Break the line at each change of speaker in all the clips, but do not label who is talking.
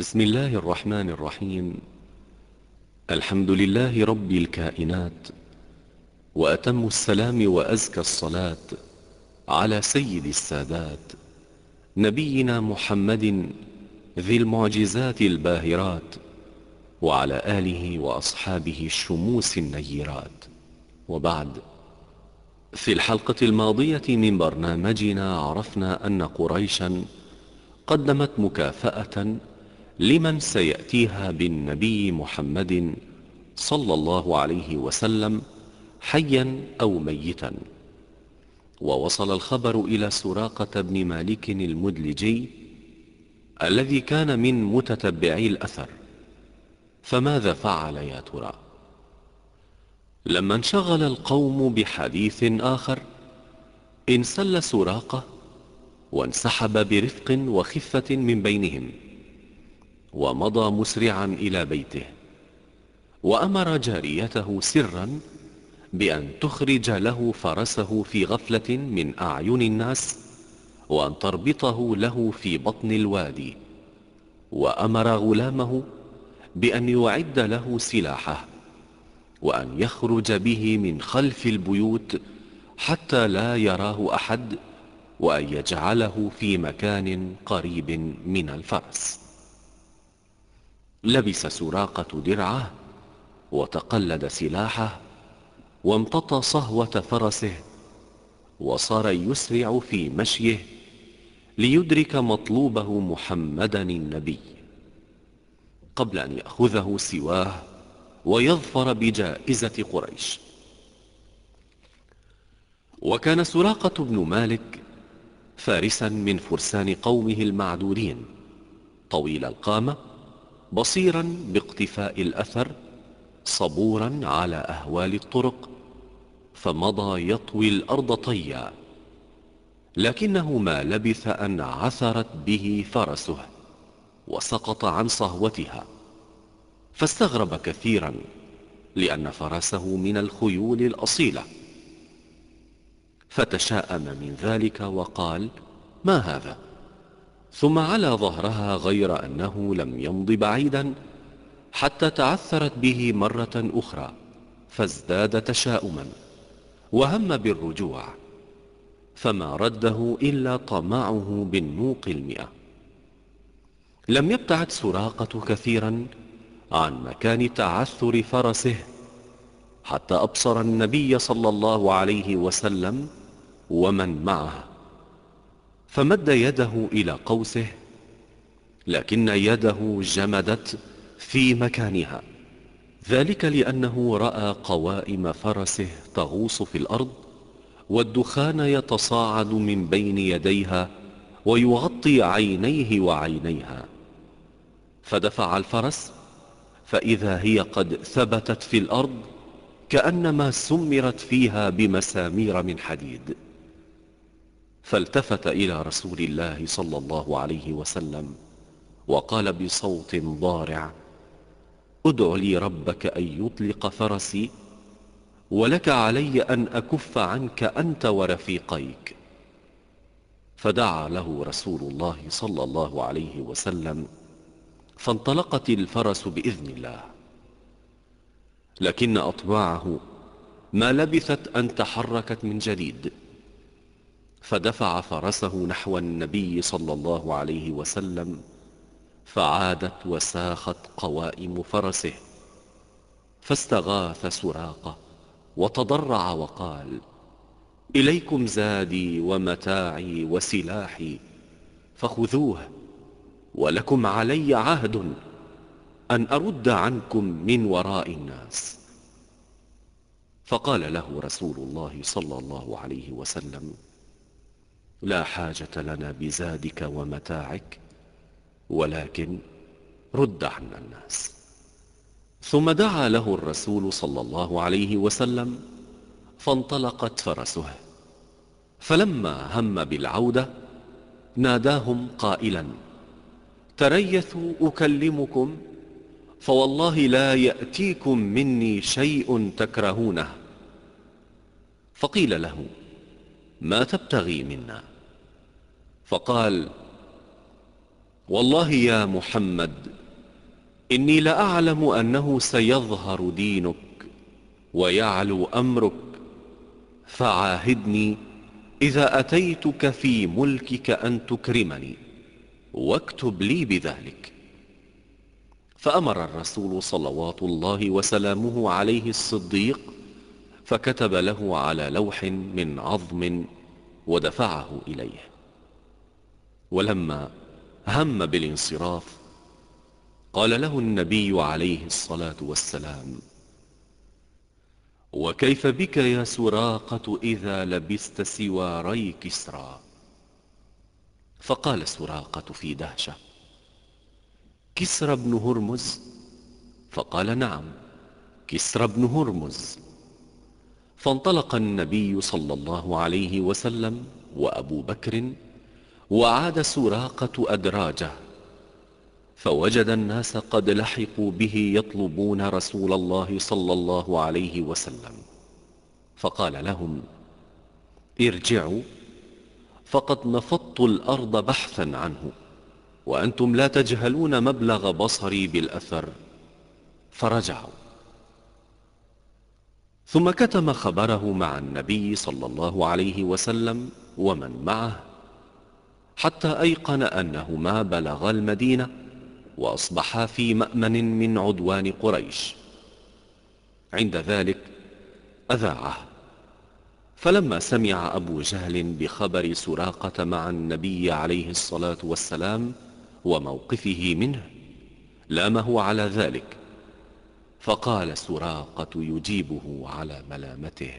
بسم الله الرحمن الرحيم. الحمد لله رب الكائنات وأتم السلام وأزكى الصلاة على سيد السادات نبينا محمد ذي المعجزات الباهرات وعلى آله وأصحابه الشموس النيرات. وبعد في الحلقة الماضية من برنامجنا عرفنا أن قريشا قدمت مكافأة لمن سيأتيها بالنبي محمد صلى الله عليه وسلم حيا أو ميتا. ووصل الخبر إلى سراقة بن مالك المدلجي الذي كان من متتبعي الأثر. فماذا فعل يا ترى؟ لما انشغل القوم بحديث آخر انسل سراقة وانسحب برفق وخفة من بينهم. ومضى مسرعا إلى بيته وأمر جاريته سرا بأن تخرج له فرسه في غفلة من أعين الناس وأن تربطه له في بطن الوادي. وأمر غلامه بأن يعد له سلاحه وأن يخرج به من خلف البيوت حتى لا يراه أحد وأن يجعله في مكان قريب من الفرس. لبس سراقة درعة وتقلد سلاحه وامتطى صهوة فرسه وصار يسرع في مشيه ليدرك مطلوبه محمدا النبي. قبل أن يأخذه سواه ويظفر بجائزة قريش. وكان سراقة بن مالك فارسا من فرسان قومه المعدودين طويل القامة بصيرا باقتفاء الأثر صبورا على أهوال الطرق فمضى يطوي الأرض طيا. لكنه ما لبث أن عثرت به فرسه وسقط عن صهوتها فاستغرب كثيرا لأن فرسه من الخيول الأصيلة. فتشاءم من ذلك وقال ما هذا؟ ثم على ظهرها غير أنه لم يمض بعيدا حتى تعثرت به مرة أخرى فازداد تشاؤما وهم بالرجوع فما رده إلا طمعه بالنوق المئة. لم يبتعد سراقة كثيرا عن مكان تعثر فرسه حتى أبصر النبي صلى الله عليه وسلم ومن معه. فمد يده إلى قوسه لكن يده جمدت في مكانها. ذلك لأنه رأى قوائم فرسه تغوص في الأرض والدخان يتصاعد من بين يديها ويغطي عينيه وعينيها. فدفع الفرس فإذا هي قد ثبتت في الأرض كأنما سمرت فيها بمسامير من حديد. فالتفت إلى رسول الله صلى الله عليه وسلم وقال بصوت ضارع ادع لي ربك أن يطلق فرسي ولك علي أن أكف عنك أنت ورفيقيك. فدعا له رسول الله صلى الله عليه وسلم فانطلقت الفرس بإذن الله. لكن أطباعه ما لبثت أن تحركت من جديد. فدفع فرسه نحو النبي صلى الله عليه وسلم فعادت وساخت قوائم فرسه فاستغاث سراقة وتضرع وقال إليكم زادي ومتاعي وسلاحي فخذوه ولكم علي عهد أن أرد عنكم من وراء الناس. فقال له رسول الله صلى الله عليه وسلم لا حاجة لنا بزادك ومتاعك ولكن رد عنا الناس. ثم دعا له الرسول صلى الله عليه وسلم فانطلقت فرسه. فلما هم بالعودة ناداهم قائلا تريثوا أكلمكم فوالله لا يأتيكم مني شيء تكرهونه. فقيل له ما تبتغي منا؟ فقال والله يا محمد إني لأعلم أنه سيظهر دينك ويعلو أمرك فعاهدني إذا أتيتك في ملكك أن تكرمني واكتب لي بذلك. فأمر الرسول صلوات الله وسلامه عليه الصديق فكتب له على لوح من عظم ودفعه إليه. ولما هم بالانصراف قال له النبي عليه الصلاة والسلام وكيف بك يا سراقة إذا لبست سواري كسرى؟ فقال سراقة في دهشة كسرى بن هرمز؟ فقال نعم كسرى بن هرمز. فانطلق النبي صلى الله عليه وسلم وأبو بكر وعاد سراقة أدراجه فوجد الناس قد لحقوا به يطلبون رسول الله صلى الله عليه وسلم. فقال لهم ارجعوا فقد نفضت الأرض بحثا عنه وأنتم لا تجهلون مبلغ بصري بالأثر. فرجعوا. ثم كتم خبره مع النبي صلى الله عليه وسلم ومن معه حتى أيقن أنه ما بلغ المدينة وأصبحا في مأمن من عدوان قريش. عند ذلك أذاعه. فلما سمع أبو جهل بخبر سراقة مع النبي عليه الصلاة والسلام وموقفه منه لامه على ذلك. فقال سراقة يجيبه على ملامته.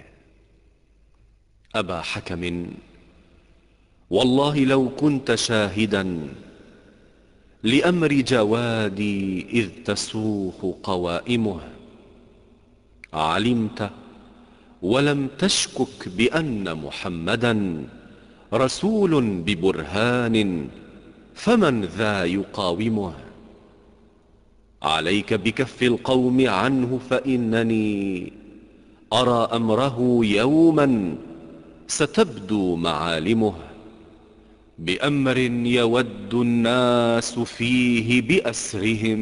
أبا حكم والله لو كنت شاهدا لأمر جوادي إذ تسوخ قوائمه. علمت ولم تشكك بأن محمدا رسول ببرهان فمن ذا يقاومه؟ عليك بكف القوم عنه فإنني أرى أمره يوما ستبدو معالمه. بأمر يود الناس فيه بأسرهم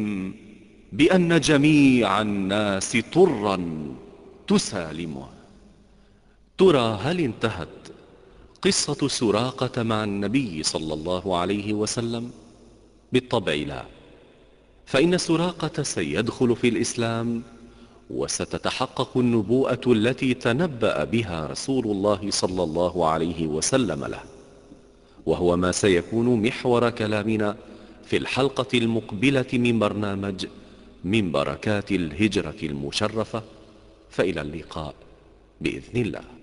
بأن جميع الناس طرا تسالمه ترى هل انتهت قصة سراقة مع النبي صلى الله عليه وسلم؟ بالطبع لا. فإن سراقة سيدخل في الإسلام وستتحقق النبوءة التي تنبأ بها رسول الله صلى الله عليه وسلم له. وهو ما سيكون محور كلامنا في الحلقة المقبلة من برنامج من بركات الهجرة المشرفة. فإلى اللقاء بإذن الله.